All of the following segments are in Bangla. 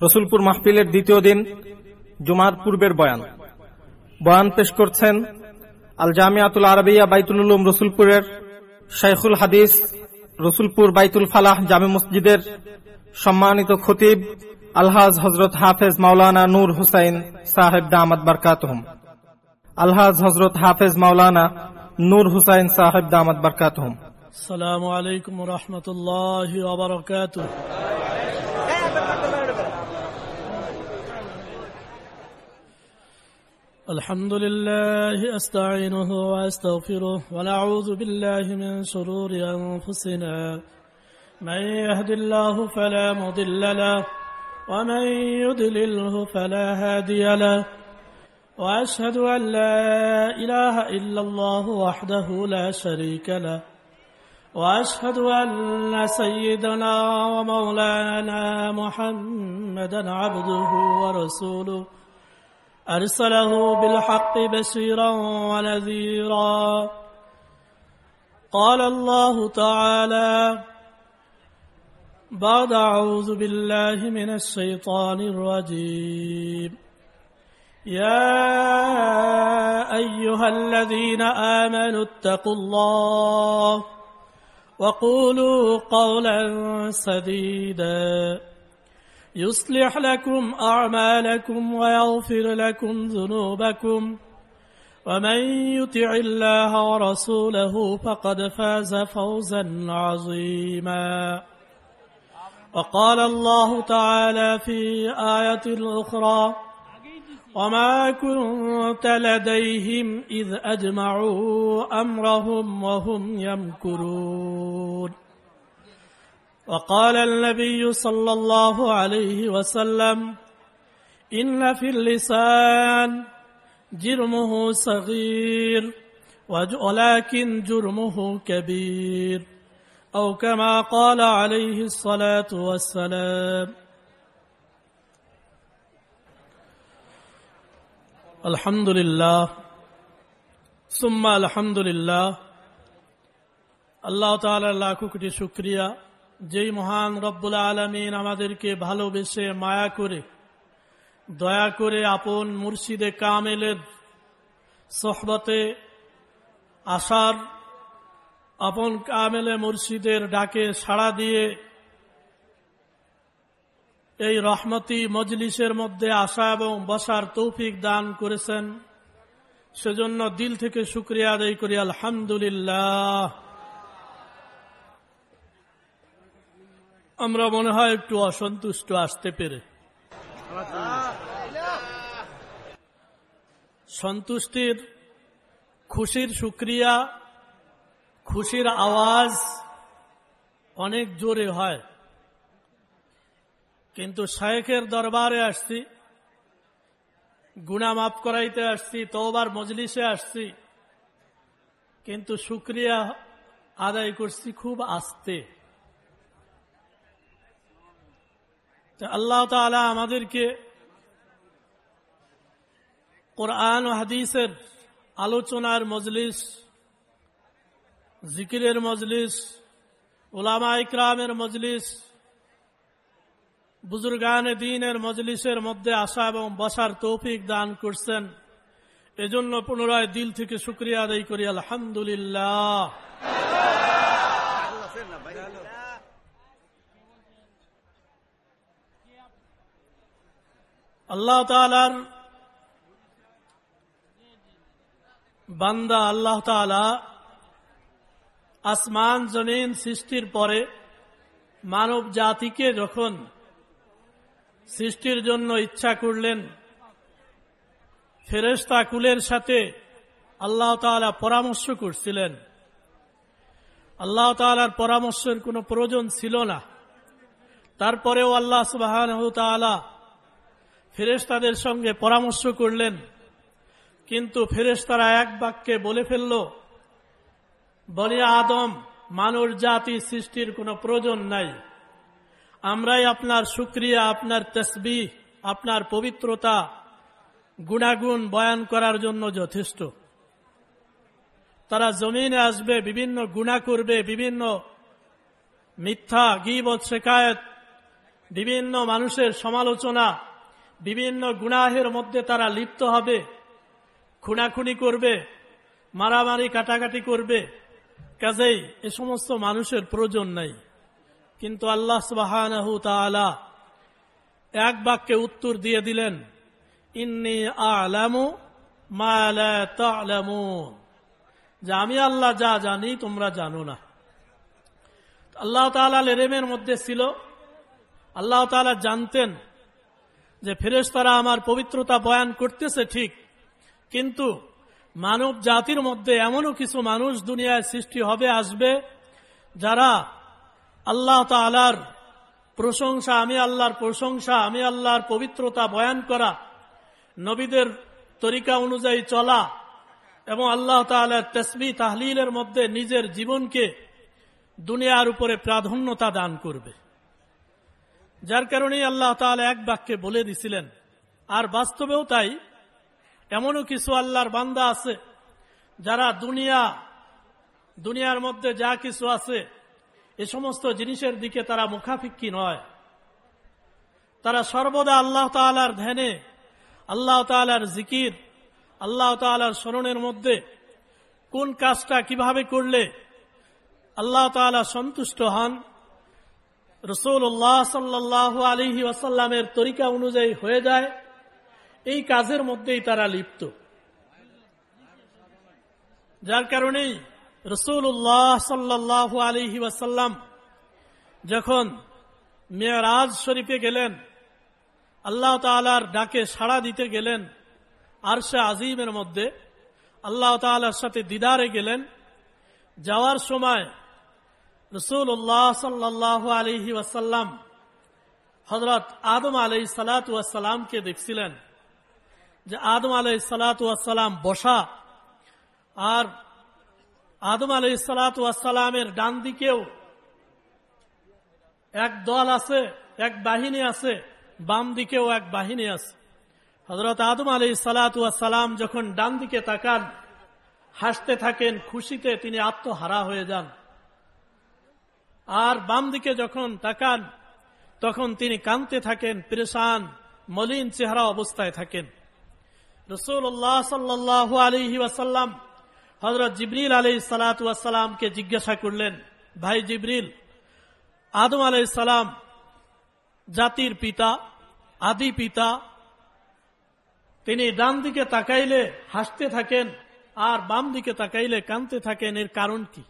রসুলপুর মাহফিলের দ্বিতীয় দিন জুমার পূর্বের বয়ান। বয়ান পেশ করছেন আল জামিয়াতুল আরবিয়া বাইতুল উলুম রসুলপুরের শেখুল হাদিস রসুলপুর বাইতুল ফালাহ জামে মসজিদের সম্মানিত খতিব আলহাজ হজরত হাফেজ মাওলানা নূর হুসাইন সাহেব দামাদ বারকাতহম। আলহাজ হজরত হাফেজ মাওলানা নূর হুসাইন সাহেব দামাদ বারকাতহম। সালামু আলাইকুম রহমতুল্লাহ الحمد لله أستعينه وأستغفره ونعوذ بالله من شرور أنفسنا. من يهد الله فلا مضل له ومن يضلله فلا هادي له. وأشهد أن لا إله إلا الله وحده لا شريك له. وأشهد أن سيدنا ومولانا محمدا عبده ورسوله. أرسله بالحق بشيرا ونذيرا. قال الله تعالى بعد أعوذ بالله من الشيطان الرجيم. يا أيها الذين آمنوا اتقوا الله وقولوا قولا سديدا. يصلح لكم أعمالكم ويغفر لكم ذنوبكم. ومن يطع الله ورسوله فقد فاز فوزا عظيما. وقال الله تعالى في آية أخرى وما كنت لديهم إذ أجمعوا أمرهم وهم يمكرون. وقال النبي صلى الله عليه وسلم إن في اللسان جرمه صغير ولكن جرمه كبير أو كما قال عليه الصلاة والسلام. الحمد لله ثم الحمد لله الله تعالى لاکھوں کوٹی شكريا যেই মহান রব্বুল আলমিন আমাদেরকে ভালোবেসে মায়া করে, দয়া করে আপন মুর্শিদে কামেলের সহবতে আসার আপন কামেলে মুর্শিদের ডাকে সাড়া দিয়ে এই রহমতি মজলিসের মধ্যে আসা এবং বসার তৌফিক দান করেছেন। সেজন্য দিল থেকে শুক্রিয়া আদায় করি। আলহামদুলিল্লাহ। আমরা মনে হয় একটু অসন্তুষ্ট আসতে পেরে। সন্তুষ্টির খুশির শুক্রিয়া খুশির আওয়াজ অনেক জোরে হয়। কিন্তু শায়েখের দরবারে আসছি গুণা মাফ করাইতে আসছি তোবার মজলিসে আসছি, কিন্তু শুক্রিয়া আদায় করছি খুব আস্তে। আল্লাহ তালা আমাদেরকে কোরআন ও হাদিসের আলোচনার মজলিস, জিকিরের মজলিস ওলামা ইকরামের মজলিস, বুজুর্গান দিনের মজলিসের মধ্যে আসা এবং বসার তৌফিক দান করছেন। এজন্য পুনরায় দিল থেকে শুক্রিয়া আদায় করি। আলহামদুলিল্লাহ। আল্লাহ তালার বান্দা আল্লাহ তালা আসমান, জমিন সৃষ্টির পরে মানব জাতিকে যখন সৃষ্টির জন্য ইচ্ছা করলেন ফেরেস্তা কুলের সাথে আল্লাহ তালা পরামর্শ করছিলেন। আল্লাহ তালার পরামর্শের কোনো প্রয়োজন ছিল না। তারপরেও আল্লাহ সুবাহান ফেরেস্তাদের সঙ্গে পরামর্শ করলেন, কিন্তু ফেরেস্তারা এক বাক্যে বলে ফেলল বলে আদম মানুষ জাতি সৃষ্টির কোনো প্রয়োজন নাই। আমরাই আপনার সুক্রিয়া, আপনার তসবি আপনার পবিত্রতা, গুণাগুণ বয়ান করার জন্য যথেষ্ট। তারা জমিনে আসবে, বিভিন্ন গুণা করবে, বিভিন্ন মিথ্যা, গিবত, শেখায়ত, বিভিন্ন মানুষের সমালোচনা বিভিন্ন গুনাহের মধ্যে তারা লিপ্ত হবে, খুনাখুনি করবে, মারামারি কাটাকাটি করবে। কাজেই এ সমস্ত মানুষের প্রয়োজন নাই। কিন্তু আল্লাহ সুবাহানহু তাআলা এক বাক্যে উত্তর দিয়ে দিলেন, ইন্নি আলামু মা লা তা'লামুন। যে আমি আল্লাহ যা জানি তোমরা জানো না। আল্লাহ তাআলা লেরেমের মধ্যে ছিল, আল্লাহ তাআলা জানতেন যে ফেরেশতারা আমার পবিত্রতা বয়ান করতেছে ঠিক, কিন্তু মানব জাতির মধ্যে এমনও কিছু মানুষ দুনিয়ায় সৃষ্টি হবে, আসবে, যারা আল্লাহ তালার প্রশংসা, আমি আল্লাহর প্রশংসা, আমি আল্লাহর পবিত্রতা বয়ান করা, নবীদের তরিকা অনুযায়ী চলা এবং আল্লাহ তালার তসবি তাহলিলের মধ্যে নিজের জীবনকে দুনিয়ার উপরে প্রাধান্যতা দান করবে। যার কারণেই আল্লাহ তালা এক বাক্যে বলে দিছিলেন, আর বাস্তবেও তাই। এমনও কিছু আল্লাহর বান্দা আছে, যারা দুনিয়া, দুনিয়ার মধ্যে যা কিছু আছে, এ সমস্ত জিনিসের দিকে তারা মুখাফিক্ষি নয়। তারা সর্বদা আল্লাহ তালার ধ্যানে, আল্লাহ তালার জিকির, আল্লাহ তালার স্মরণের মধ্যে কোন কাজটা কীভাবে করলে আল্লাহ তালা সন্তুষ্ট হন রসুল্লাহ সাল্লাহ আলহি ওয়াসাল্লামের তরিকা অনুযায়ী হয়ে যায়, এই কাজের মধ্যেই তারা লিপ্ত। যার কারণেই রসুল্লাহ সাল্লাহ আলহি ওয়াসাল্লাম যখন মেয়রাজ শরীফে গেলেন, আল্লাহ তালার ডাকে সাড়া দিতে গেলেন আরশা আজিমের মধ্যে, আল্লাহ তালার সাথে দিদারে গেলেন, যাওয়ার সময় রসুল্লাহ সাল্লাহ আলহি ওয়াসাল্লাম হজরত আদম আলাই সালাতামকে দেখছিলেন যে আদম আলাই সালাতাম বসা আর আদম আলাই সালাতামের ডান দিকেও এক দল আছে, এক বাহিনী আছে, বাম দিকেও এক বাহিনী আছে। হজরত আদম আলাই সালাতাম যখন ডান দিকে তাকান, হাসতে থাকেন, খুশিতে তিনি আত্মহারা হয়ে যান। আর বাম দিকে যখন তাকান, তখন তিনি কানতে থাকেন, প্রেশান, মলিন চেহারা অবস্থায় থাকেন। রসুল্লাহ সাল্লাহ আলহি ওয়াসাল্লাম হজরত জিবরিল আলি সালাতামকে জিজ্ঞাসা করলেন, ভাই জিবরিল, আদম আলাই সালাম জাতির পিতা, আদি পিতা, তিনি ডান দিকে তাকাইলে হাসতে থাকেন আর বাম দিকে তাকাইলে কানতে থাকেন, এর কারণ কি?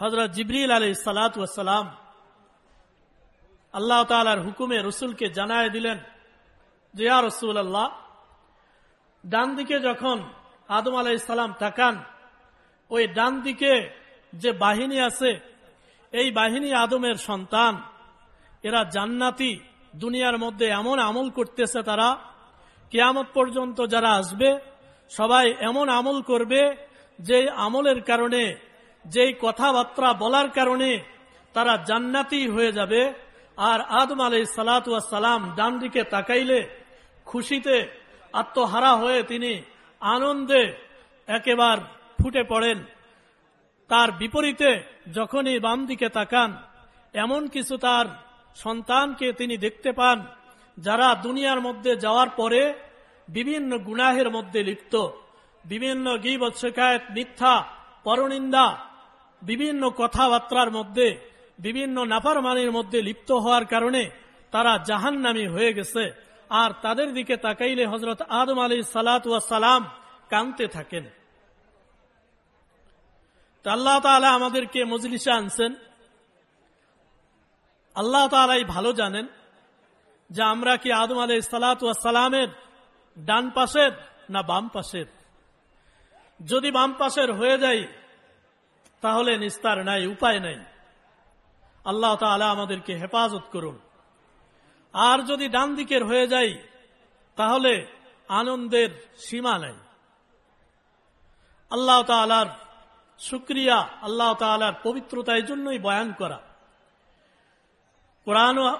হজরত জিবরিল আলী সালাতাম আল্লাহ তালার হুকুমে রসুলকে জানায় দিলেন যে আর রসুল আল্লাহ ডান দিকে যখন আদম আলাই সালাম তাকান, ওই ডান দিকে যে বাহিনী আছে, এই বাহিনী আদমের সন্তান, এরা জান্নাতি, দুনিয়ার মধ্যে এমন আমল করতেছে তারা, কেয়ামত পর্যন্ত যারা আসবে, সবাই এমন আমল করবে যে আমলের কারণে যেই কথাবার্তা বলার কারণে তারা জান্নাতি হয়ে যাবে, আর আদম আলাই সালাম ডান দিকে তাকাইলে খুশিতে আত্মহারা হয়ে তিনি আনন্দে একেবার ফুটে পড়েন। তার বিপরীতে যখনই বাম দিকে তাকান, এমন কিছু তার সন্তানকে তিনি দেখতে পান, যারা দুনিয়ার মধ্যে যাওয়ার পরে বিভিন্ন গুনাহের মধ্যে লিপ্ত। বিভিন্ন গিবৎ শেখায়ত মিথ্যা, পরনিন্দা বিভিন্ন কথাবার্তার মধ্যে, বিভিন্ন নাফারমানির মধ্যে লিপ্ত হওয়ার কারণে তারা জাহান্নামি হয়ে গেছে। আর তাদের দিকে তাকাইলে হজরত আদম আলী সালাম কানতে থাকেন। আল্লাহ তালা আমাদেরকে মজলিসে আনছেন। আল্লাহ তালাই ভালো জানেন যে আমরা কি আদম আলাই সালাতামের ডান পাশের না বাম পাশের। যদি বাম পাশের হয়ে যায় তাহলে নিস্তার নাই, উপায় নাই। আল্লাহ তালা আমাদেরকে হেফাজত করুন। আর যদি ডান দিকের হয়ে যায় তাহলে আনন্দের সীমা নাই। আল্লাহ তালার শুক্রিয়া, আল্লাহ তালার পবিত্রতা এই জন্যই বয়ান করা। কোরআন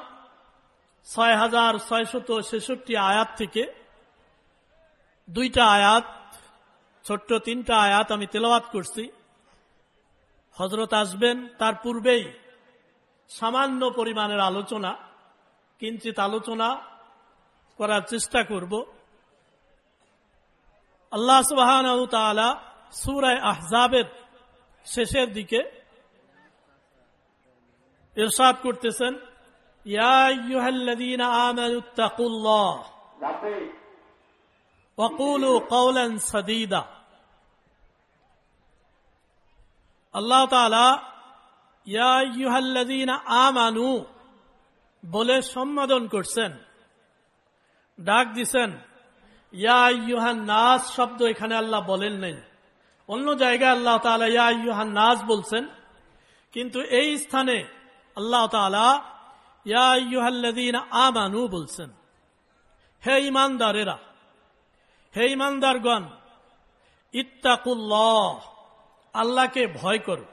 ছয় হাজার ছয়শত ছেষট্টি আয়াত থেকে দুইটা আয়াত, ছোট্ট তিনটা আয়াত আমি তেলাওয়াত করছি। হজরত আসবেন তার পূর্বেই। সামান্য পরিমাণের আলোচনা কিঞ্চিত আলোচনা করার চেষ্টা করব। আল্লাহ সুবাহান সুরায় আহজাবের শেষের দিকে ইরশাদ করতেছেন ইয়া আইয়ুহাল্লাযীনা আমানু তাকুল্লাহ ওয়াকুলু কওলান সাদীদা আল্লাহ তাআলা, ইয়া আইয়ুহাল্লাযীনা আমানু, বলে সম্বোধন করছেন, ডাক দিছেন, ইয়া ইউহান নাস শব্দ এখানে আল্লাহ বলেন নাই। অন্য জায়গায় আল্লাহ তালা ইয়া ইউহান নাস বলছেন, কিন্তু এই স্থানে আল্লাহ তালা ইয়া ইউহাল্লাদিন আমানু বলছেন, হে ইমানদারেরা, হে ইমানদারগণ, ইত্তাকুল্লাহ আল্লাহকে ভয় করো।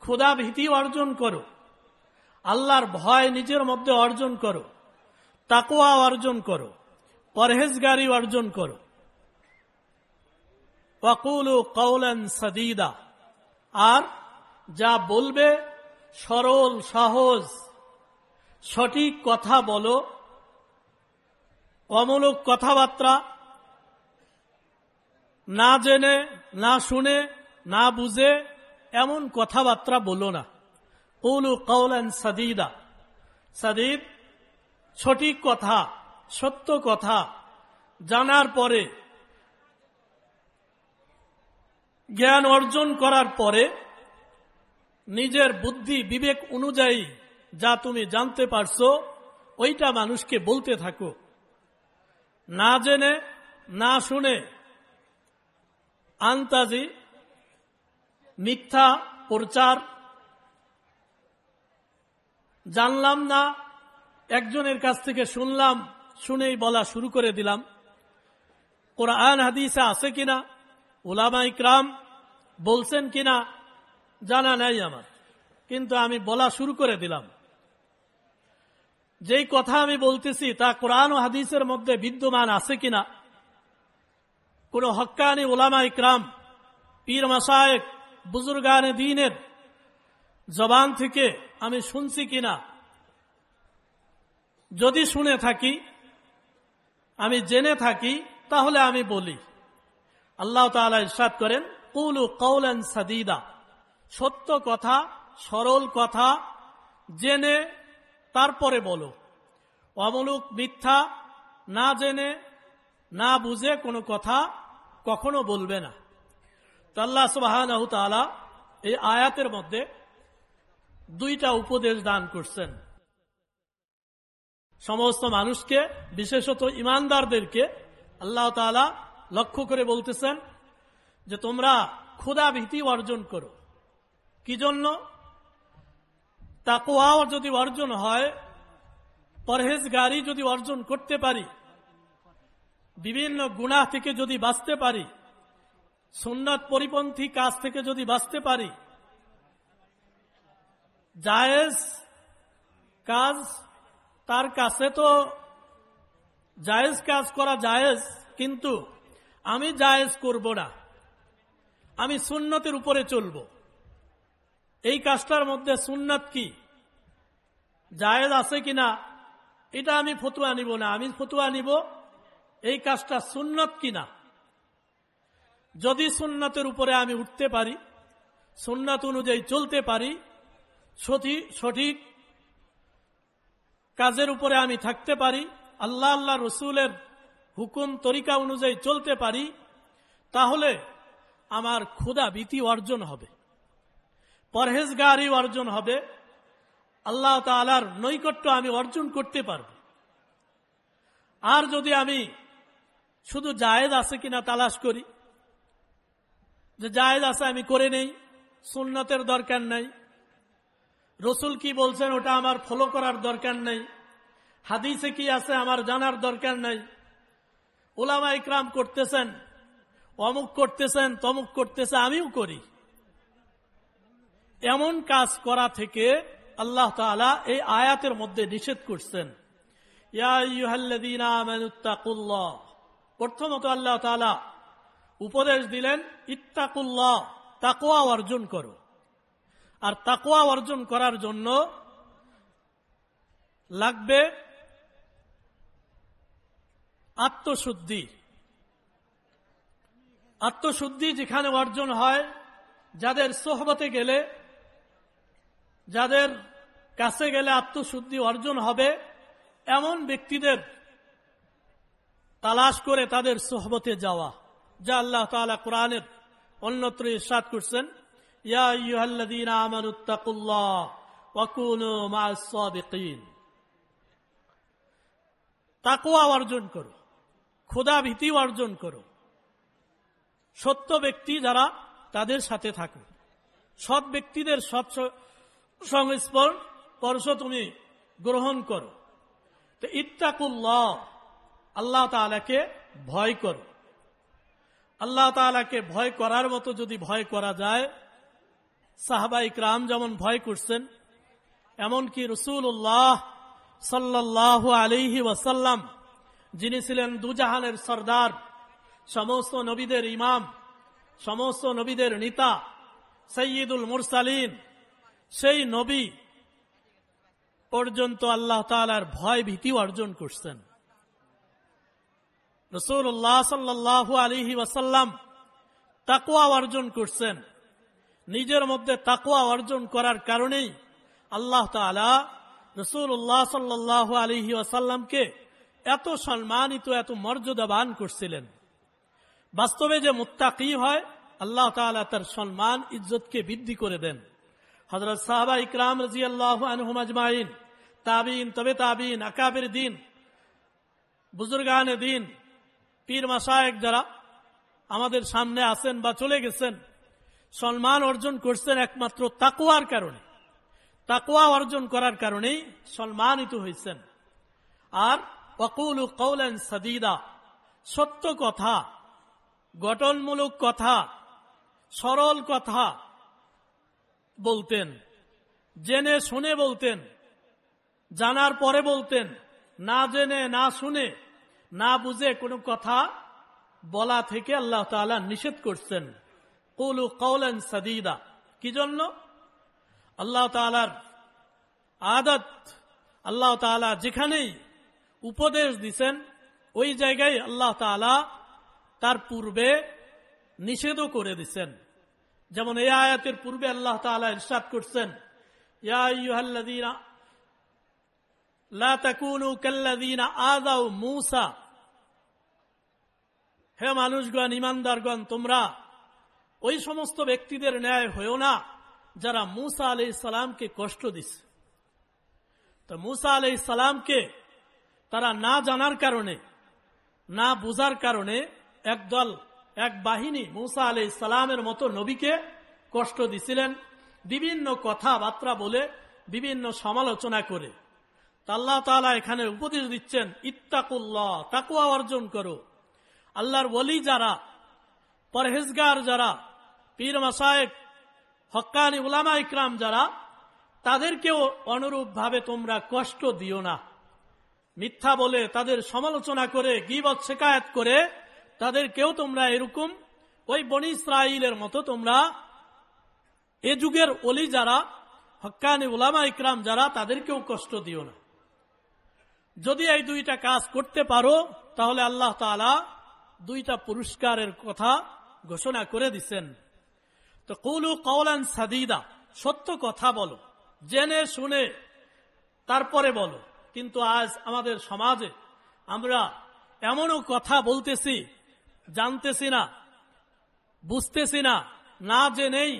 ক্ষুদা ভীতি অর্জন করো। আল্লাহর ভয় নিজের মধ্যে অর্জন করো। তাকুয়া অর্জন করো। পরহেজগারি অর্জন করো। ওয়াকুলু সদিদা। আর যা বলবে সরল, সহজ, সঠিক কথা বলো। অমূলক কথাবার্তা না জেনে, না শুনে, না বুঝে এমন কথাবার্তা বলো না। কৌলু কৌলান সাদিদা। সাদিদ, সঠিক কথা, সত্য কথা জানার পরে, জ্ঞান অর্জন করার পরে, নিজের বুদ্ধি, বিবেক অনুযায়ী যা তুমি জানতে পারছ, ওইটা মানুষকে বলতে থাকো। না জেনে, না শুনে আন্তাজি মিথ্যা প্রচার। জানলাম না, একজনের কাছ থেকে শুনলাম, শুনেই বলা শুরু করে দিলাম। কোরআন হাদিসে আছে কিনা? ওলামা ইকরাম বলছেন কিনা? জানা নাই আমার। কিন্তু আমি বলা শুরু করে দিলাম। যেই কথা আমি বলতেছি তা কোরআন হাদিসের মধ্যে বিদ্যমান আছে কিনা? কোন হক্কানি ওলামা ইকরাম, পীর মাসায়েক বুজুর্গানে দিনের জবান থেকে আমি শুনছি কিনা যদি শুনে থাকি, আমি জেনে থাকি, তাহলে আমি বলি। আল্লাহ তালা ইসাদ করেন, কুলু কৌলেন সাদিদা সত্য কথা, সরল কথা, জেনে তারপরে বলো। অমলুক মিথ্যা না জেনে, না বুঝে কোনো কথা কখনো বলবে না। তাল্লা সুবাহ এই আয়াতের মধ্যে দুইটা উপদেশ দান করছেন। সমস্ত মানুষকে, বিশেষত ইমানদারদেরকে আল্লাহ তালা লক্ষ্য করে বলতেছেন যে তোমরা ক্ষুদা ভীতি অর্জন করো। কি জন্য? তাকুয়াও যদি অর্জন হয়, পরহেজগারি যদি অর্জন করতে পারি বিভিন্ন গুণা থেকে যদি বাঁচতে পারি, সুন্নত পরিপন্থী কাজ থেকে যদি বাঁচতে পারি, জায়েজ কাজ তার কাছে তো জায়েজ কাজ করা জায়েজ, কিন্তু আমি জায়েজ করব না। আমি সুন্নতের উপরে চলব। এই কাজটার মধ্যে সুন্নত কি? জায়েজ আছে কিনা? এটা আমি ফতুয়া নিব না। আমি ফতুয়া নিব এই কাজটা সুন্নত কিনা? যদি সুন্নতের উপরে আমি উঠতে পারি, সুন্নত অনুযায়ী চলতে পারি সঠিক কাজের উপরে আমি থাকতে পারি, আল্লাহ আল্লাহ রসুলের হুকুম তরিকা অনুযায়ী চলতে পারি, তাহলে আমার ক্ষুদা ভীতি অর্জন হবে, পরহেজগারি অর্জন হবে, আল্লাহ তালার নৈকট্য আমি অর্জন করতে পারব। আর যদি আমি শুধু জায়েদ আছে কিনা তালাশ করি। যে জায়েদ আছে আমি করে নেই, সুন্নতের দরকার নাই। রসুল কি বলছেন ওটা আমার ফলো করার দরকার নেই। হাদিসে কি আছে আমার জানার দরকার নাই। ওলামা ইকরাম করতেছেন, অমুক করতেছেন, তমুক করতেছে, আমিও করি। এমন কাজ করা থেকে আল্লাহ তালা এই আয়াতের মধ্যে নিষেধ করছেন প্রথমত আল্লাহ তালা উপদেশ দিলেন, ইত্তাকুল্লাহ তাকুয়া অর্জন করো। আর তাকোয়া অর্জন করার জন্য লাগবে আত্মশুদ্ধি। আত্মশুদ্ধি যেখানে অর্জন হয়, যাদের সোহবতে গেলে, যাদের কাছে গেলে আত্মশুদ্ধি অর্জন হবে, এমন ব্যক্তিদের তালাশ করে তাদের সোহবতে যাওয়া, যা আল্লাহ তালা কোরআনের অন্যত্র ইসাদ করছেন মা'আস অর্জন করো খোদা ভীতি অর্জন করো। সত্য ব্যক্তি যারা তাদের সাথে থাকো। সৎ ব্যক্তিদের সৎ সংস্পর্শ তুমি গ্রহণ করো। তো ইত্তাকুল্লাহ আল্লাহ তালাকে ভয় করো। আল্লাহ তালাকে ভয় করার মতো যদি ভয় করা যায়, সাহাবা ইকরাম যেমন ভয় করছেন, এমনকি রসুল্লাহ সাল্লাহ আলিহি ওয়াসাল্লাম, যিনি ছিলেন দুজাহানের সর্দার, সমস্ত নবীদের ইমাম, সমস্ত নবীদের নেতা সৈয়দুল মুরসালিন, সেই নবী পর্যন্ত আল্লাহ তালার ভয় ভীতি অর্জন করছেন। ওয়াসাল্লাম তাকুয়া অর্জন করছেন। নিজের মধ্যে তাকুয়া অর্জন করার কারণেই আল্লাহ তালা রসুল্লাহ সাল্লাহ আলিহি ওয়াসাল্লামকে এত সম্মানিত, এত মর্যাদাবান করছিলেন। বাস্তবে যে মুত্তাকি হয়, আল্লাহ তালা তার সম্মান, ইজ্জতকে বৃদ্ধি করে দেন। হজরত সাহাবা ইকরাম রাজি আল্লাহ তাবিন, তবে তাবিন, আকাবের দিন বুজুর্গানে দিন পীর মাসায়েক যারা আমাদের সামনে আছেন বা চলে গেছেন, সম্মান অর্জন করছেন একমাত্র তাকুয়ার কারণে। তাকুয়া অর্জন করার কারণেই সম্মানিত হয়েছেন। আর অকুল কৌলেন সদিদা, সত্য কথা, গঠনমূলক কথা, সরল কথা বলতেন, জেনে শুনে বলতেন, জানার পরে বলতেন, না জেনে, না শুনে না বুঝে কোনো কথা বলা থেকে আল্লাহ তালা নিষেধ করছেন। কৌলু কৌলেন সদিদা। কি জন্য? আল্লাহ তালার আদত আল্লাহ তালা যেখানেই উপদেশ দিছেন, ওই জায়গায় আল্লাহ তালা তার পূর্বে নিষেধও করে দিছেন। যেমন এই আয়াতের পূর্বে আল্লাহ তালা ইরশাদ করছেন মুসা হে মানুষগণ, ইমানদারগণ, তোমরা ওই সমস্ত ব্যক্তিদের ন্যায় হয়েও না যারা মুসা আলি সালামকে কষ্ট দিছে তো মুসা আলি সালামকে তারা না জানার কারণে, না বুঝার কারণে একদল, এক বাহিনী মুসা আলি সালামের মতো নবীকে কষ্ট দিছিলেন, বিভিন্ন কথাবার্তা বলে, বিভিন্ন সমালোচনা করে। আল্লাহ তালা এখানে উপদেশ দিচ্ছেন, ইত্তাকুল্লাহ তাকুয়া অর্জন করো। আল্লাহর ওলি যারা, পরহেজগার যারা, পীর মাসায়েক হকানি উলামা ইকরাম যারা, তাদেরকেও অনুরূপ ভাবে তোমরা কষ্ট দিও না। মিথ্যা বলে তাদের সমালোচনা করে, গিবত শেখায়ত করে, তাদেরকেও তোমরা এরকম ওই বনি ইসরাইলের মতো তোমরা, এ যুগের অলি যারা, হক্কানি উলামা ইকরাম যারা, তাদেরকেও কষ্ট দিও না। যদি এই দুইটা কাজ করতে পারো, তাহলে আল্লাহ তালা দুইটা পুরস্কারের কথা ঘোষণা করে দিচ্ছেন তো কৌলু কৌলান সাদিদা, সত্য কথা বলো, জেনে শুনে তারপরে বলো। কিন্তু আজ আমাদের সমাজে আমরা এমনও কথা বলতেছি, জানতেছি না, বুঝতেছি না না জেনেই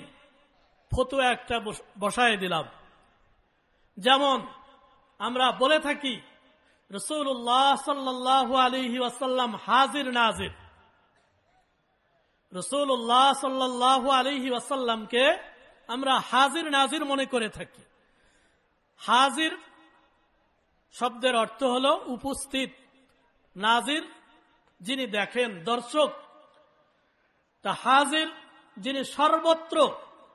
ফতুয়া একটা বসায় দিলাম। যেমন আমরা বলে থাকি রসুল্লাহ সাল্লাহ আলহি ওয়াসাল্লাম হাজির নাজির। রসুল্লাহ সাল্লাহ আলহি ওয়াসাল্লামকে আমরা হাজির নাজির মনে করে থাকি। হাজির শব্দের অর্থ হল উপস্থিত, নাজির যিনি দেখেন, দর্শক। তা হাজির যিনি সর্বত্র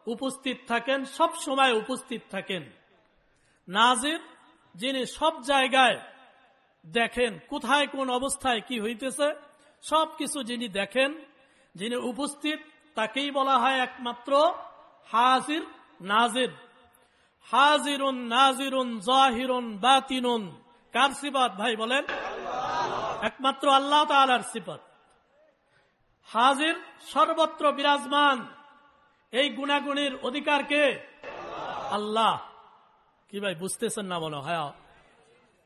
উপস্থিত থাকেন, সব সময় উপস্থিত থাকেন। নাজির যিনি সব জায়গায় দেখেন কোথায় কোন অবস্থায় কি হইতেছে সব কিছু যিনি দেখেন যিনি উপস্থিত তাকেই বলা হয় একমাত্র হাজির নাজির। হাজিরুন নাজিরুন জাহিরুন বাতিনুন। কার সিফত ভাই বলেন? একমাত্র আল্লাহ তালার সিফত। হাজির সর্বত্র বিরাজমান। এই গুণাগুণের অধিকার কে? আল্লাহ। কি ভাই বুঝতেছেন না মনে হয়।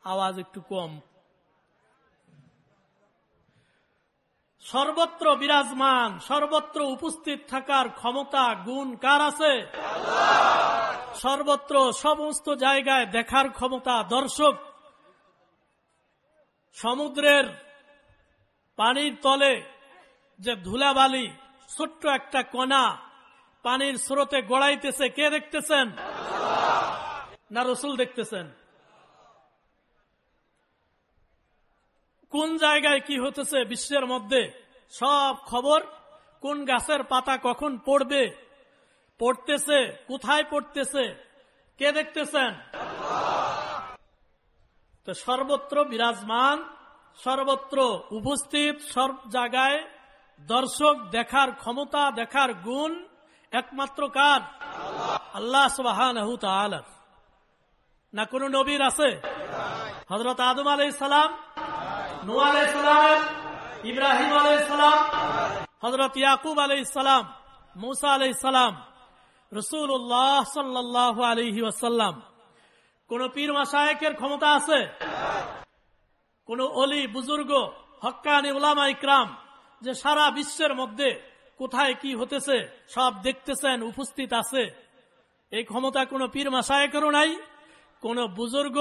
আওয়াজ একটু কম। সর্বত্র বিরাজমান, সর্বত্র উপস্থিত থাকার ক্ষমতা, গুণ কার আছে? সর্বত্র সমস্ত জায়গায় দেখার ক্ষমতা দর্শক। সমুদ্রের পানির তলে যে ধুলাবালি, ছোট্ট একটা কণা পানির স্রোতে গড়াইতেছে, কে দেখতেছেন? না রসুল দেখতেছেন? কোন জায়গায় কি হতেছে বিশ্বের মধ্যে? সব খবর কোন গাছের পাতা কখন পড়বে? পড়তেছে, কোথায় পড়তেছে? কে দেখতেছেন? তো সর্বত্র বিরাজমান, সর্বত্র উপস্থিত, সব জায়গায় দর্শক দেখার ক্ষমতা, দেখার গুণ একমাত্র কার? আল্লাহ সুবাহান না কোন নবীর আছে? হজরত আদম আলাই সালাম? নু আলাই সালাম, ইব্রাহিম আলাই সালাম হজরত ইয়াকুব আলাই সালাম, মুসা আলাই সালাম রসুল্লাহ সাল্লাহ আলহি ওয়াসাল্লাম। কোন পীর মাসায়কের ক্ষমতা আছে? কোন অলি, বুজুর্গ, হক্কানি, উলামা ইকরাম যে সারা বিশ্বের মধ্যে কোথায় কি হতেছে, সব দেখতেছেন, উপস্থিত আছে? এই ক্ষমতা কোন পীর মাসায়কেরও নাই, কোন বুজুর্গ,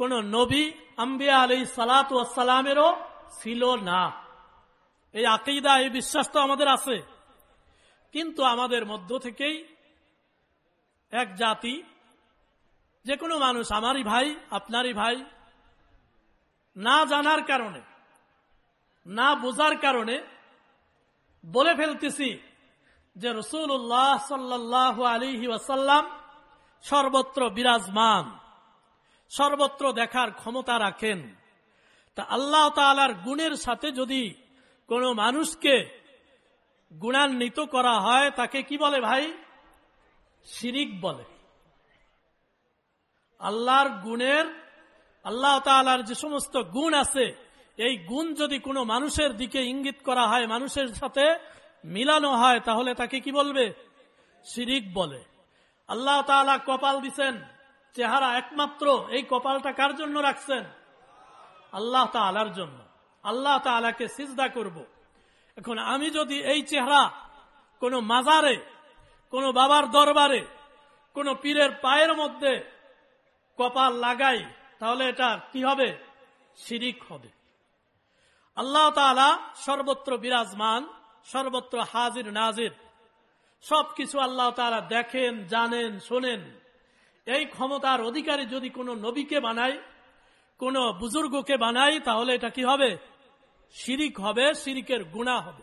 কোন নবী আম্বিয়া আলী সালাত সালামেরও ছিল না। এই আকিদা, এই বিশ্বাস তো আমাদের আছে। কিন্তু আমাদের মধ্য থেকেই এক জাতি যে কোনো মানুষ, আমারই ভাই, আপনারই ভাই, না জানার কারণে, না বোঝার কারণে বলে ফেলতেছি যে রসুল্লাহ সাল্লাহ আলিহি ওয়াসাল্লাম সর্বত্র বিরাজমান। সর্বত্র দেখার ক্ষমতা রাখেন। তা আল্লাহ তালার গুণের সাথে যদি কোনো মানুষকে গুণান্বিত করা হয়, তাকে কি বলে ভাই? শিরিক বলে। আল্লাহর গুণের, আল্লাহ তালার যে সমস্ত গুণ আছে, এই গুণ যদি কোনো মানুষের দিকে ইঙ্গিত করা হয়, মানুষের সাথে মিলানো হয়, তাহলে তাকে কি বলবে? শিরিক বলে। আল্লাহ তালা কপাল দিছেন। চেহারা একমাত্র এই কপালটা কার জন্য রাখছেন? আল্লাহ তালার জন্য। আল্লাহ তালাকে সিজদা করব। এখন আমি যদি এই চেহারা কোনো মাজারে, কোনো বাবার দরবারে, কোনো পীরের পায়ের মধ্যে কপাল লাগাই, তাহলে এটা কি হবে? শিরিক হবে। আল্লাহ তালা সর্বত্র বিরাজমান, সর্বত্র হাজির, নাজির। সবকিছু আল্লাহ তালা দেখেন, জানেন, শোনেন। এই ক্ষমতার অধিকারী যদি কোনো নবীকে বানায়, কোন বুজুর্গকে বানাই তাহলে এটা কি হবে? শিরিক হবে, শিরিকের গুণা হবে।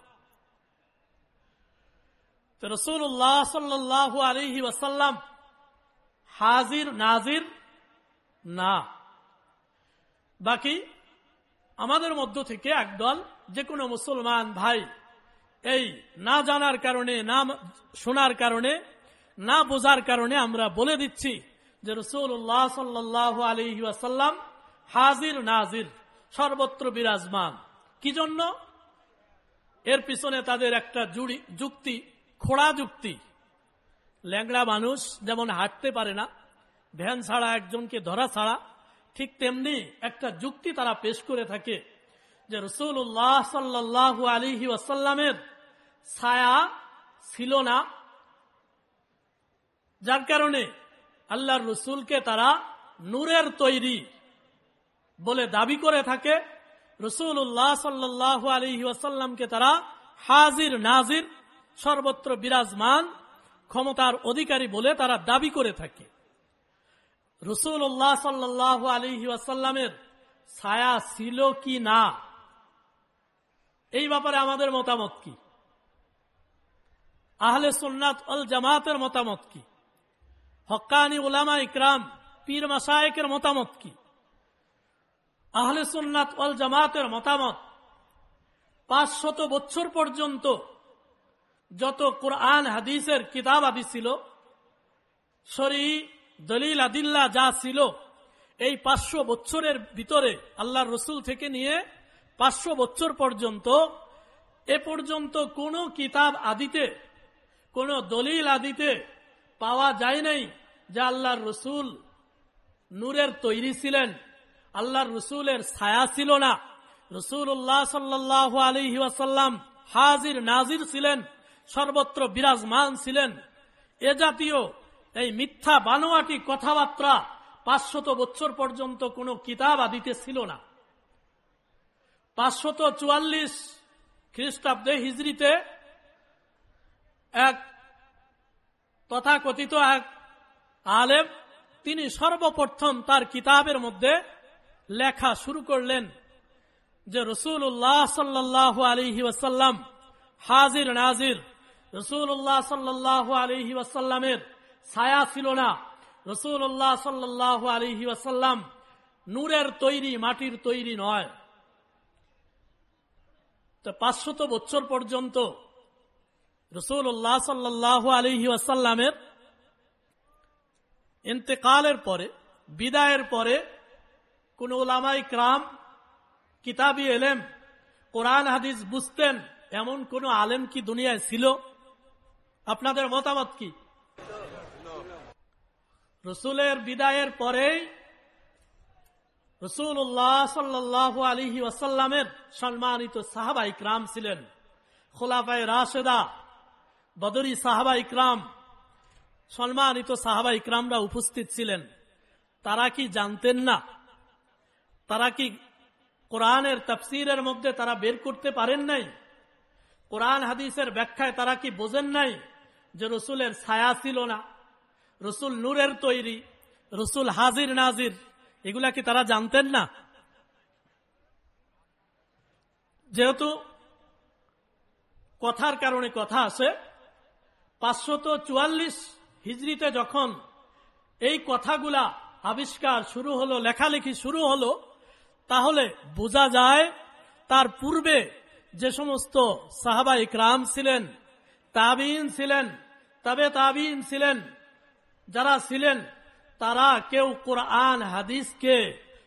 রসুল্লাহ সাল্লাহ আলহি ওয়াসাল্লাম হাজির, নাজির? না। বাকি আমাদের মধ্য থেকে একদল, যে কোনো মুসলমান ভাই এই না জানার কারণে, না শোনার কারণে, না বোঝার কারণে আমরা বলে দিচ্ছি যে রসুল্লাহ সাল্লাহ আলহি ওয়াসাল্লাম হাজির নাজির, সর্বত্র বিরাজমান। কি জন্য? এর পিছনে তাদের একটা জুড়ি, যুক্তি, খোড়া যুক্তি। ল্যাংড়া মানুষ যেমন হাঁটতে পারে না, ভ্যান ছাড়া একজনকে ধরা ছাড়া, ঠিক তেমনি একটা যুক্তি তারা পেশ করে থাকে যে রসুল্লাহ সাল্লাহ আলিহি ওয়াসাল্লামের ছায়া ছিল না। যার কারণে আল্লাহর রসুলকে তারা নূরের তৈরি বলে দাবি করে থাকে। রসুল্লাহ সাল্লাহ আলহি ওয়াসাল্লামকে তারা হাজির, নাজির, সর্বত্র বিরাজমান, ক্ষমতার অধিকারী বলে তারা দাবি করে থাকে। রসুল্লাহ সাল্লাহ আলহি ওয়াসাল্লামের ছায়া ছিল কি না? এই ব্যাপারে আমাদের মতামত কি? আহলে সোননাথ জামাতের মতামত কি? হকানি উলামা ইকরাম, পীর মাসায়কের মতামত কি? আহলে সোননাথ অল জামাতের মতামত পাঁচ শত বছর পর্যন্ত যত কোরআন, হাদিসের কিতাব আদি ছিল, শরী, দলিল, আদিল্লা যা ছিল, এই পাঁচশো বছরের ভিতরে আল্লাহর রসুল থেকে নিয়ে পাঁচশো বছর পর্যন্ত এ পর্যন্ত কোনো কিতাব আদিতে, কোনো দলিল আদিতে পাওয়া যায় নাই যে আল্লাহর রসুল নূরের তৈরি ছিলেন। আল্লাহর রসুলের ছায়া ছিল না। রসুল্লাহ সাল্লাহ আলহি ওয়াসাল্লাম হাজির, নাজির ছিলেন, সর্বত্র বিরাজমান ছিলেন। এ জাতীয় এই মিথ্যা বানোয়াটি কথাবার্তা পাঁচশত বছর পর্যন্ত কোনো কিতাব আদিতে ছিল না। পাঁচশত চুয়াল্লিশ খ্রিস্টাব্দে হিজড়িতে এক তথাকথিত এক আলেম, তিনি সর্বপ্রথম তার কিতাবের মধ্যে লেখা শুরু করলেন যে রসুল্লাহ সাল্লাহ আলহি ওয়াসাল্লাম, হাজির নাজির রসুল্লাহ সাল্লাহ আলহি ওয়াসাল্লামের ছায়া ছিল না। রসুল্লাহ সাল্লাহ আলহি ওয়াসাল্লাম নূরের তৈরি, মাটির তৈরি নয়। তো পাঁচশত বছর পর্যন্ত রসুল্লাহ সাল্লাহ আলহি ওয়াসাল্লামের ইন্তেকালের পরে, বিদায়ের পরে কোন ওলামাই ক্রাম কিতাবি এলেম, কোরআন, হাদিস বুঝতেন এমন কোন আলেম কি দুনিয়ায় ছিল? আপনাদের মতামত কি? রসুলের বিদায়ের পরেই রসুল্লাহ সাল্লাহ আলিহি ওয়াসাল্লামের সম্মানিত সাহাবা ইকরাম ছিলেন খোলাফাই রাশেদা। বদরি সাহাবা ইকরাম, সম্মানিত সাহাবা ইকরামরা উপস্থিত ছিলেন। তারা কি জানতেন না? তারা কি কোরআনের তফসিরের মধ্যে তারা বের করতে পারেন নাই? কোরআন হাদিসের ব্যাখ্যায় তারা কি বোঝেন নাই যে রসুলের ছায়া ছিল না? রসুল নূরের তৈরি, রসুল হাজির নাজির, এগুলা কি তারা জানতেন না? যেহেতু কথার কারণে কথা আছে পাঁচশত চুয়াল্লিশ হিজড়িতে যখন এই কথাগুলা আবিষ্কার শুরু হলো, লেখালেখি শুরু হলো, তাহলে বোঝা যায় তার পূর্বে যে সমস্ত সাহাবা ইকরাম ছিলেন তাবিন ছিলেন, তবে তাবিন ছিলেন, যারা ছিলেন, তারা কেউ কোরআন, হাদিসকে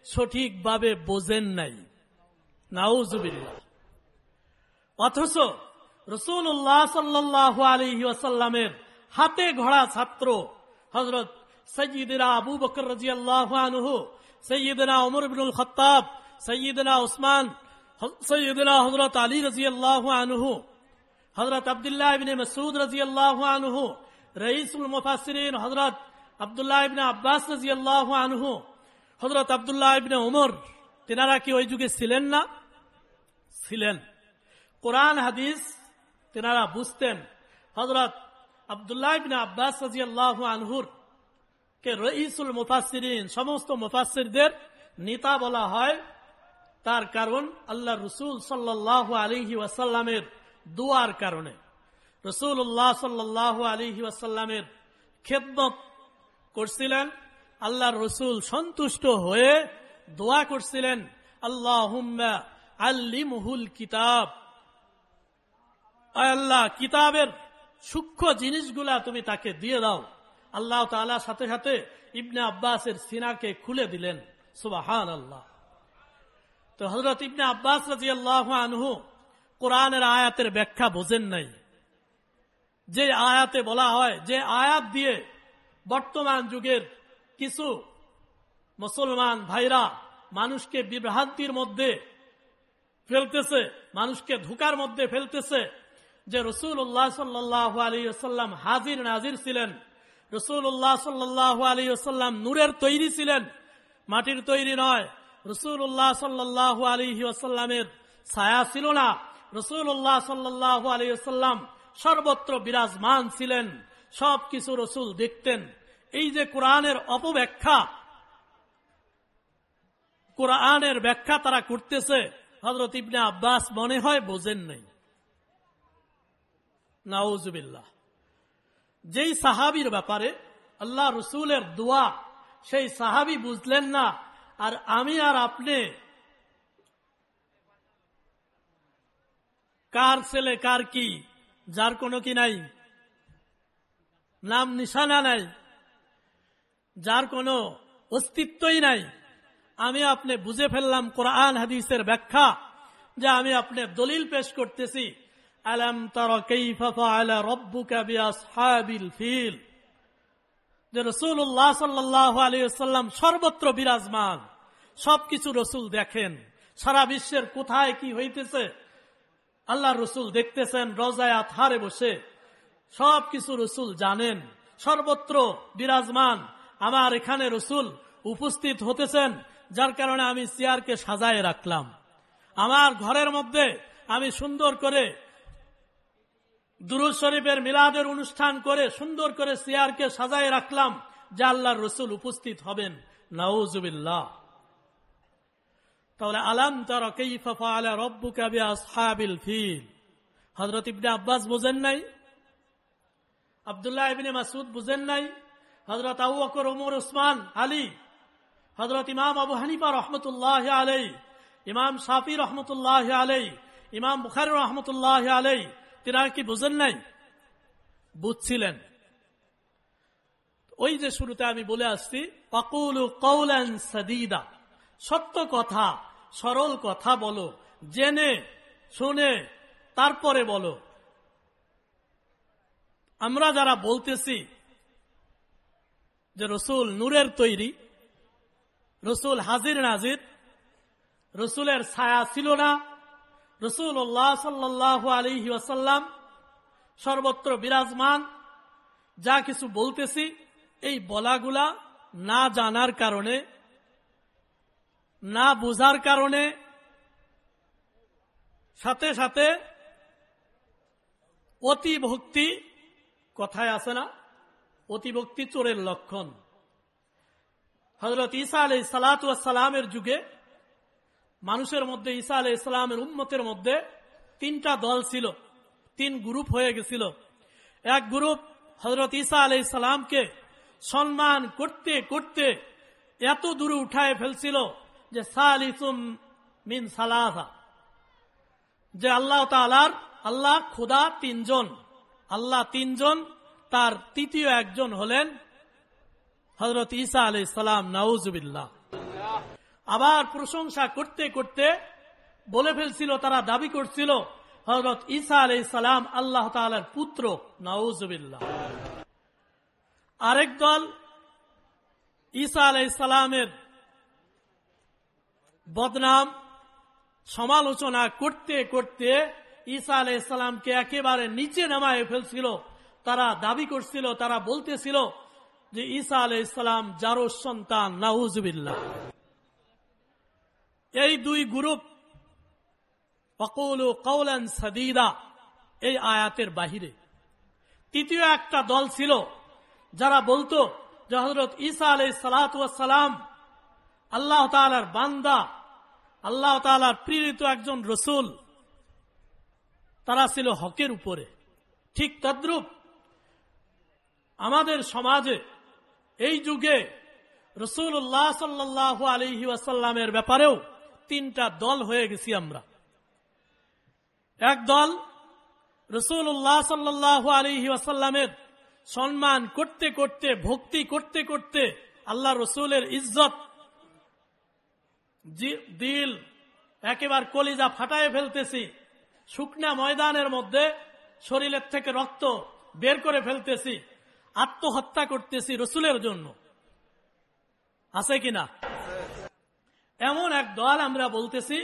সঠিকভাবে বোঝেন নাই। নাউজুবিল্লাহ। অথচ রসুল্লাহ সাল্লাহ আলহি আসাল্লামের হাতে ঘোড়া ছাত্র। হজরত সৈয়দিনা আবু বকর রাজি আল্লাহ আনহু সৈয়দিনা উমর বিনুল খত্তাব সৈয়দিনা উসমান সৈয়দিনা হজরত আলী রাজি আল্লাহ আনহু হজরত আবদুল্লাহ ইবিন মসুদ রাজি আল্লাহ আনহু রঈসুল মুফাসসিরিন হজরত আবদুল্লাহ ইবিন আব্বাস রাজি আল্লাহ আনহু হজরত আবদুল্লাহ ইবিন উমর, তেনারা কি ওই যুগে ছিলেন না? ছিলেন। কোরআন, হাদিস তেনারা বুঝতেন হজরত আবদুল্লাহ বিন আব্বাস আনহুর কে রইসুল মুফাসিরিন সমস্ত মুফাসিরদের নেতা বলা হয়। তার কারণ আল্লাহ রসুল সাল্লাহ আলিহি ওয়াসাল্লামের দুয়ার কারণে। রসুল্লাহ সাল্লাহ আলিহি ওয়াসাল্লামের খেদমত করছিলেন। আল্লাহ রসুল সন্তুষ্ট হয়ে দোয়া করছিলেন আল্লাহ আল্লিমহুল কিতাব। আল্লাহ, কিতাবের সূক্ষ্ম জিনিসগুলা তুমি তাকে দিয়ে দাও। আল্লাহ তালার সাথে সাথে ইবনে আব্বাসের সিনাকে খুলে দিলেন। সুবাহান আল্লাহ তো হজরত ইবনে আব্বাস রাজি আল্লাহ আনহু কোরআনের আয়াতের ব্যাখ্যা বোঝেন নাই। যে আয়াতে বলা হয়, যে আয়াত দিয়ে বর্তমান যুগের কিছু মুসলমান ভাইরা মানুষকে বিভ্রান্তির মধ্যে ফেলতেছে, মানুষকে ধোকার মধ্যে ফেলতেছে যে রসুল উল্লাহ সাল্লাহ আলিয়াল্লাম হাজির নাজির ছিলেন। রসুল উল্লাহ সাল্লাহ আলিয়াল্লাম নূরের তৈরি ছিলেন। মাটির তৈরি নয়। রসুল উল্লাহ সাল্লাহ আলহি আসাল্লামের ছায়া ছিল না। রসুল উল্লাহ সাল্লাহ আলিয়াল্লাম সর্বত্র বিরাজমান ছিলেন। সব কিছু রসুল দেখতেন। এই যে কোরআনের অপব্যাখ্যা, কোরআনের ব্যাখ্যা তারা করতেছে হজরত ইবনে আব্বাস মনে হয় বোঝেন নাই। নাউজুবিল্লাহ। যেই সাহাবির ব্যাপারে আল্লাহ রসুলের দোয়া, সেই সাহাবি বুঝলেন না, আর আমি আর আপনি কার ছেলে, কার কি, যার কোনো কি নাই, নাম নিশানা নাই, যার কোনো অস্তিত্বই নাই, আমি আপনি বুঝে ফেললাম কোরআন হাদিসের ব্যাখ্যা যে আমি আপনি দলিল পেশ করতেছি। আলাম তার আলা রব্বুকা বিআসহাবিল ফিল। যে রসুল্লাহ সাল্লাহ আলিয়াল্লাম সর্বত্র বিরাজমান। সবকিছু রসুল দেখেন। সারা বিশ্বের কোথায় কি হইতেছে? আল্লাহ রসুল দেখতেছেন, রজায় আথারে বসে। সবকিছু রসুল জানেন। সর্বত্র বিরাজমান। আমার এখানে রসুল উপস্থিত হতেছেন, যার কারণে আমি চেয়ারকে সাজায় রাখলাম। আমার ঘরের মধ্যে আমি সুন্দর করে দুরুজ শরীফের মিলাদের অনুষ্ঠান করে, সুন্দর করে চেয়ারকে সাজায় রাখলাম, যে আল্লাহর রসুল উপস্থিত হবেন। নাউজুবিল্লাহ। তাহলে, আলাম রব্বু কাবি আসহাবিল ফিল। হজরত ইবনে আব্বাস বুঝেন নাই? আবদুল্লাহ ইবনে মাসুদ বুঝেন নাই? হজরত আবু বকর, ওমর উসমান আলী হজরত ইমাম আবু হানিফা রহমতুল্লাহ আলাই ইমাম শাফি রহমতুল্লাহ আলাই ইমাম বুখারি রহমতুল্লাহ আলাই তিনারা কি বুঝেন নাই? বুঝছিলেন। ওই যে শুরুতে আমি বলে আসছি অকুল কৌলান সাদিদা। সত্য কথা, সরল কথা বলো, জেনে, শুনে, তারপরে বলো। আমরা যারা বলতেছি যে রসুল নূরের তৈরি, রসুল হাজির নাজির, রসুলের ছায়া ছিল না রসুল্লাহ সাল্লাহ আলহি ওয়াসাল্লাম সর্বত্র বিরাজমান। যা কিছু বলতেছি, এই বলাগুলা না জানার কারণে, না বুঝার কারণে, সাথে সাথে অতিভক্তি কথায় আছে না? অতিভক্তি চোরের লক্ষণ। হজরত ঈসা আলাই সালাতামের যুগে মানুষের মধ্যে ঈসা আলাই ইসলামের উন্মতের মধ্যে তিনটা দল ছিল। তিন গ্রুপ হয়ে গেছিল। এক গ্রুপ হজরত ঈসা আলাই সালামকে সম্মান করতে করতে এত দূরে উঠায় ফেলছিল যে মিন সালাহা যে আল্লাহ তালার আল্লাহ খুদা তিনজন। আল্লাহ তিনজন, তার তৃতীয় একজন হলেন হজরত ঈসা আলাই সালাম। নাউজুবিল্লাহ। আবার প্রশংসা করতে করতে বলে ফেলছিল, তারা দাবি করছিল হজরত ঈসা আলাই সালাম আল্লাহ তালার পুত্র, নাউজুবিল্লাহ। আরেক দল ঈসা আলাই সালামের বদনাম সমালোচনা করতে করতে ঈসা আলাই সালামকে একেবারে নিচে নামায় ফেলছিল। তারা দাবি করছিল, তারা বলতেছিল যে ঈসা আলাই ইসলাম যারো সন্তান, নাউজুবিল্লাহ। এই দুই গ্রুপ অকৌল কৌলান সাদিদা, এই আয়াতের বাহিরে। তৃতীয় একটা দল ছিল, যারা বলতো যে হজরত ঈসা আলাই সালাতাম আল্লাহ তালার বান্দা, আল্লাহ তালার প্রেরিত একজন রসুল। তারা ছিল হকের উপরে। ঠিক তদ্রুপ আমাদের সমাজে এই যুগে রসুল্লাহ সাল্লাহ আলহি ওয়াসাল্লামের ব্যাপারেও তিনটা দল হয়ে গেছি আমরা। এক দল রসুল্লাহ সাল্লাহ আলহি ওয়াসাল্লামের সম্মান করতে করতে, ভক্তি করতে করতে আল্লাহ রসুলের ইজ্জত দিল একেবার কলিজা ফাটায় ফেলতেছি। শুকনা ময়দানের মধ্যে শরীরের থেকে রক্ত বের করে ফেলতেছি। আত্মহত্যা করতেছি রসুলের জন্য। আছে কিনা? এমন এক দল আমরা বলতেছি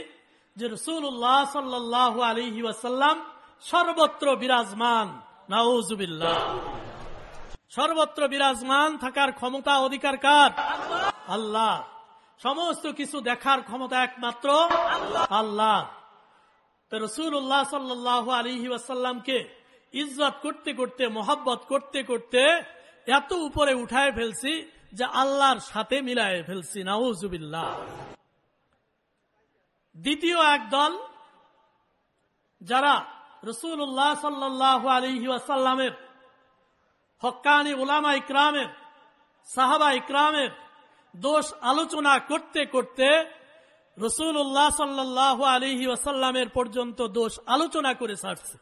যে রসুল্লাহ সাল্লাহ আলহি ওয়াসাল্লাম সর্বত্র বিরাজমান, নাউজুবিল্লাহ। সর্বত্র বিরাজমান থাকার ক্ষমতা, অধিকার কার? আল্লাহ। সমস্ত কিছু দেখার ক্ষমতা একমাত্র আল্লাহ। রসুল্লাহ সাল্লাহ আলহি ওয়াসাল্লামকে ইজ্জত করতে করতে, মোহাব্বত করতে করতে এত উপরে উঠায় ফেলছি যে আল্লাহর সাথে মিলায় ফেলছি, নাউজুবিল্লাহ। দ্বিতীয় এক দল, যারা রসুল্লাহ সাল্লাহ আলহি আসাল্লামের হকানি উলামা ইকরামের, সাহাবা ইকরামের দোষ আলোচনা করতে করতে রসুল্লাহ সাল্লাহ আলহি আসাল্লামের পর্যন্ত দোষ আলোচনা করে ছাড়ছে।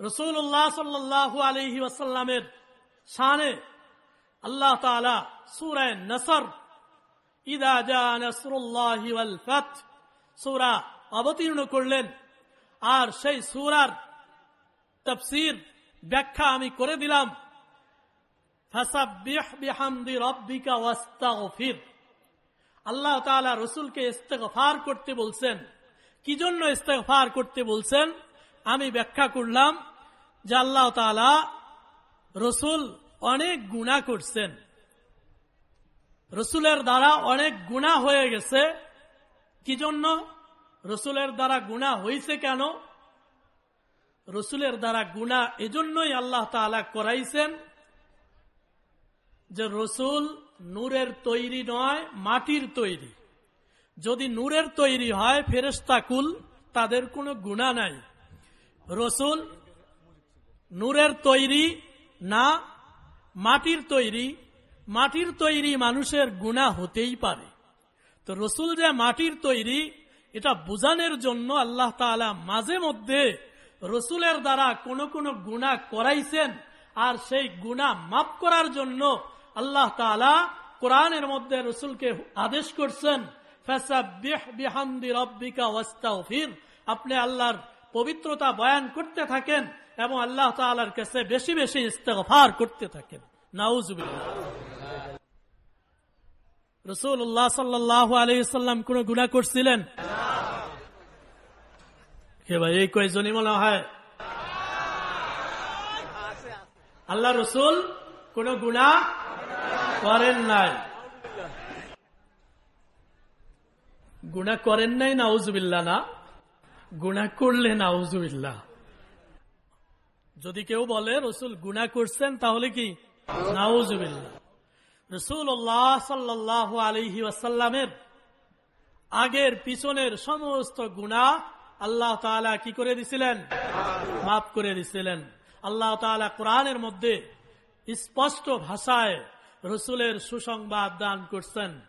রসুল্লাহ সাল্লাহ আলহি ওয়াসাল্লামের শানে আল্লাহ তালা সুরায় নসর ইদা অবতীর্ণ করলেন। আর সেই সূরার তাফসীর ব্যাখ্যা আমি করে দিলাম। ফাসাব্বিহ বিহামদি রাব্বিকা ওয়াস্তাগফির আল্লাহ তাআলা রসুলকে করতে বলছেন। কি জন্য ইস্তেগফার করতে বলছেন? আমি ব্যাখ্যা করলাম যে আল্লাহ রসুল অনেক গুণা করছেন। রসুলের দ্বারা অনেক গুণা হয়ে গেছে। কি জন্য? রসুলের দ্বারা গুণা হয়েছে কেন? রসুলের দ্বারা গুণা এজন্যই আল্লাহ তালা করাইছেন যে রসুল নূরের তৈরি নয়, মাটির তৈরি। যদি নূরের তৈরি হয় ফেরেস্তাকুল তাদের কোনো গুণা নাই। রসুল নূরের তৈরি না, মাটির তৈরি মাটির তৈরি মানুষের গুণা হতেই পারে। তো রসুল যে মাটির তৈরি, এটা বোঝানোর জন্য আল্লাহ তালা মাঝে মধ্যে রসুলের দ্বারা কোন কোন গুণা করাইছেন, আর সেই গুণা মাফ করার জন্য আল্লাহ তালা কোরআনের মধ্যে রসুলকে আদেশ করছেন আপনি আল্লাহর পবিত্রতা বয়ান করতে থাকেন এবং আল্লাহ তালার কাছে বেশি বেশি ইস্তেফার করতে থাকেন। রসুল্লাহ সাল্লাহ আলহিসাল্লাম কোন গুণা করছিলেন? এই কয়জনই মনে হয়? আল্লাহ রসুল কোন গুণা করেন নাই। গুণা করেন নাই নাউজুবিল্লা না গুণা করলে নাউজুবিল্লা যদি কেউ বলে, রসুল গুণা করছেন তাহলে কি আগের পিছনের সমস্ত গুণা আল্লাহ তালা কি করে দিছিলেন? মাফ করে দিছিলেন। আল্লাহ তালা কোরআনের মধ্যে স্পষ্ট ভাষায় রসুলের সুসংবাদ দান করছেন।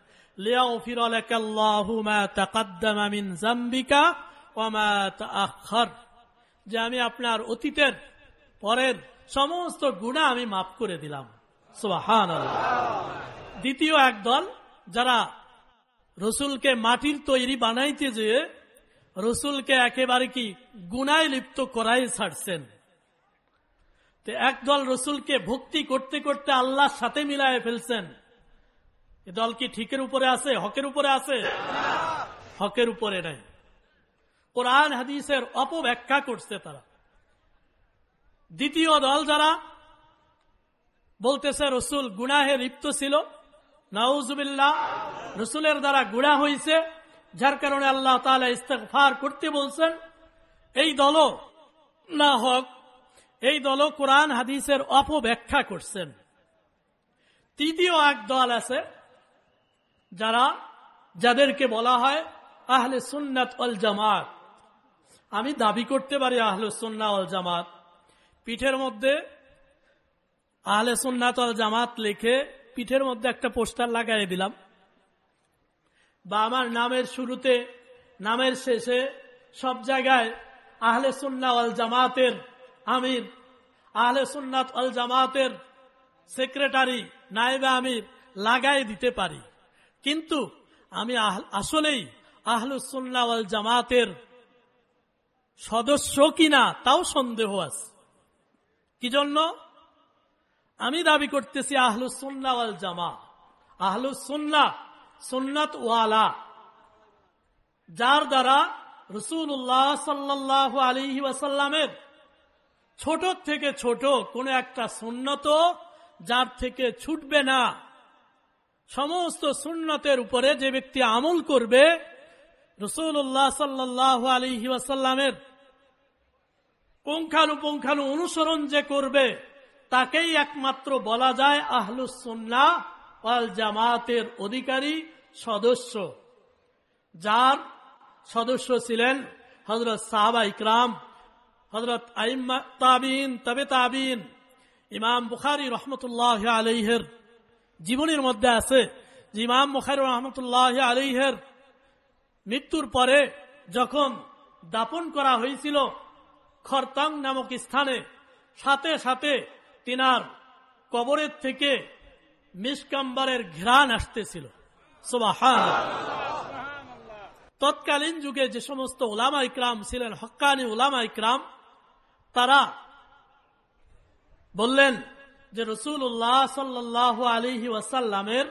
যে আমি আপনার অতীতের পরের সমস্ত গুণা আমি মাফ করে দিলাম। সুবাহান দ্বিতীয় একদল যারা রসুলকে মাটির তৈরি বানাইতে যেয়ে রসুলকে একেবারে কি গুনায় লিপ্ত করাই ছাড়ছেন। একদল রসুলকে ভক্তি করতে করতে আল্লাহর সাথে মিলায় ফেলছেন। এ দল কি ঠিকের উপরে আছে, হকের উপরে আছে? হকের উপরে নাই। কোরআন হাদিসের অপব্যাখ্যা করছে তারা। দ্বিতীয় দল যারা বলতেছে রসুল গুনাহে লিপ্ত ছিল, নাউজুবিল্লাহ, রসুলের দ্বারা গুণা হয়েছে যার কারণে আল্লাহ তালা ইস্তেফার করতে বলছেন, এই দল না হক, এই দল কোরআন হাদিসের অপব্যাখ্যা করছেন। তৃতীয় এক দল আছে, যারা, যাদেরকে বলা হয় আহলে সুন্নাত অল জামাত। আমি দাবি করতে পারি আহলে সুন্না অল জামাত। পিঠের মধ্যে আহলে সুন্নাত অল জামাত লিখে পিঠের মধ্যে একটা পোস্টার লাগাই দিলাম। বা আমার নামের শুরুতে, নামের শেষে সব জায়গায় আহলে সুন্না অল জামাতের আমির, আহলে সুন্নাত অল জামাতের সেক্রেটারি, নায়েবে আমির লাগাই দিতে পারি। কিন্তু আমি আসলেই ওয়াল জামাতের সদস্য কিনা তাও সন্দেহ আছে। কি জন্য আমি দাবি করতেছি আহলুসুন্না ওয়াল জামা। আহলুসুন্না সুন্নাত ওয়ালা। যার দ্বারা রসুল্লাহ সাল্লাহ আলী ওয়াসাল্লামের ছোট থেকে ছোট কোন একটা সুন্নত যার থেকে ছুটবে না। সমস্ত সুন্নতের উপরে যে ব্যক্তি আমল করবে রসুল্লাহ সাল্লাহ আলহি ওয়াসাল্লামের পুঙ্খানুপুঙ্খানু অনুসরণ যে করবে, তাকেই একমাত্র বলা যায় আহলুসন্না আল জামাতের অধিকারী সদস্য। যার সদস্য ছিলেন হজরত সাহাবা ইকরাম হজরত তাবিন, তবে তাবিন, ইমাম বুখারি রহমতুল্লাহ আলহের জীবনের মধ্যে আছে যে ইমাম বুখারি রহমতুল্লাহ আলহের মৃত্যুর পরে যখন দাপন করা হয়েছিল খরতাং নামক স্থানে সাথে সাথে তিনার কবরের থেকে মিসকাম্বারের ঘ্রাণ আসতেছিল। তৎকালীন যুগে যে সমস্ত ওলামা ইকরাম ছিলেন, হক্কানি ওলামা ইকরাম, তারা বললেন যে রসুল্লাহ সাল্লাহ আলিহি ওয়াসাল্লামের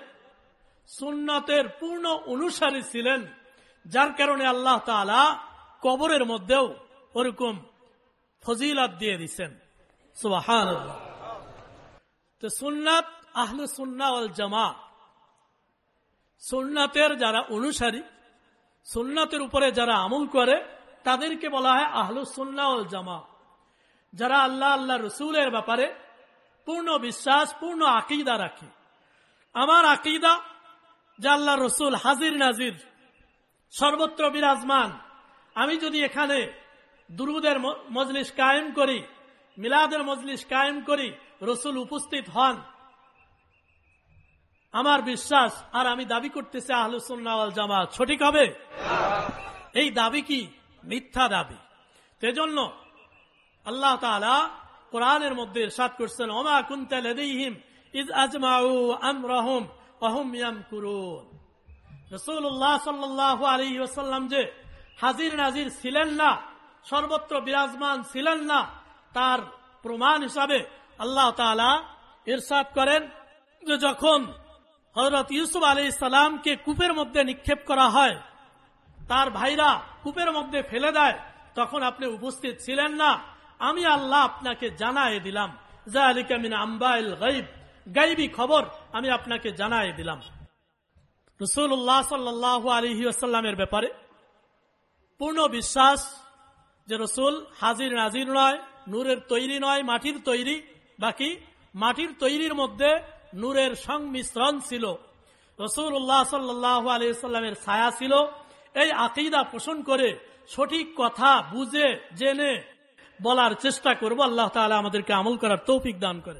সুন্নতের পূর্ণ অনুসারী ছিলেন, যার কারণে আল্লাহ তালা কবরের মধ্যেও ওরকম ফজিলাত দিয়ে দিচ্ছেন সুবাহান তো সুন্নাত আহলে সুন্না ওয়াল জামা সুন্নাতের যারা অনুসারী, সুন্নাতের উপরে যারা আমল করে, তাদেরকে বলা হয় আহলু সুন্না ওয়াল জামা যারা আল্লাহ আল্লাহ রসুলের ব্যাপারে পূর্ণ বিশ্বাস, পূর্ণ আকিদা রাখে। আমার আকিদা যে আল্লাহ রসুল হাজির নাজির, সর্বত্র বিরাজমান। আমি যদি এখানে দুরুদের মজলিস কায়েম করি, মিলাদের মজলিস কায়েম করি, রসুল উপস্থিত হন। আমার বিশ্বাস, আর আমি দাবি করতেছি আহলুসুল্নাওয়াল জামাত, সঠিক হবে? এই দাবি কি? মিথ্যা দাবি। সেজন্য আল্লাহ তাআলা কোরআনের মধ্যে ইরশাদ করছেন, ওমা কুনতা লাদাইহিম ইজ আজমাউ আমরাহুম ওয়াহুম ইয়ামকুরুন। রাসূলুল্লাহ সাল্লাল্লাহু আলাইহি ওয়াসাল্লাম যে হাজির নাজির ছিলেন না সর্বত্র বিরাজমান ছিলেন না, তার প্রমাণ হিসাবে আল্লাহ ইরশাদ করেন যে যখন হযরত ইউসুফ আলাইহিস সালামকে কূপের মধ্যে নিক্ষেপ করা হয়, তার ভাইরা কূপের মধ্যে ফেলে দেয়, তখন আপনি উপস্থিত ছিলেন না, আমি আল্লাহ আপনাকে জানায় দিলাম। জালিকা মিন আম্বাইল গাইব গাইবী খবর আমি আপনাকে জানায় দিলাম। রসুল্লাহ সাল্লাহ আলহি আসাল্লামের ব্যাপারে পূর্ণ বিশ্বাস যে রসুল হাজির নাজির নয়, নূরের তৈরি নয়, মাটির তৈরি, বাকি মাটির তৈরির মধ্যে নূরের সংমিশ্রণ ছিল। রসুল উল্লাহ সাল্লাহ আলিয়াল্লামের ছায়া ছিল। এই আকিদা পোষণ করে সঠিক কথা বুঝে, জেনে বলার চেষ্টা করব। আল্লাহ তালা আমাদেরকে আমল করার তৌফিক দান করে।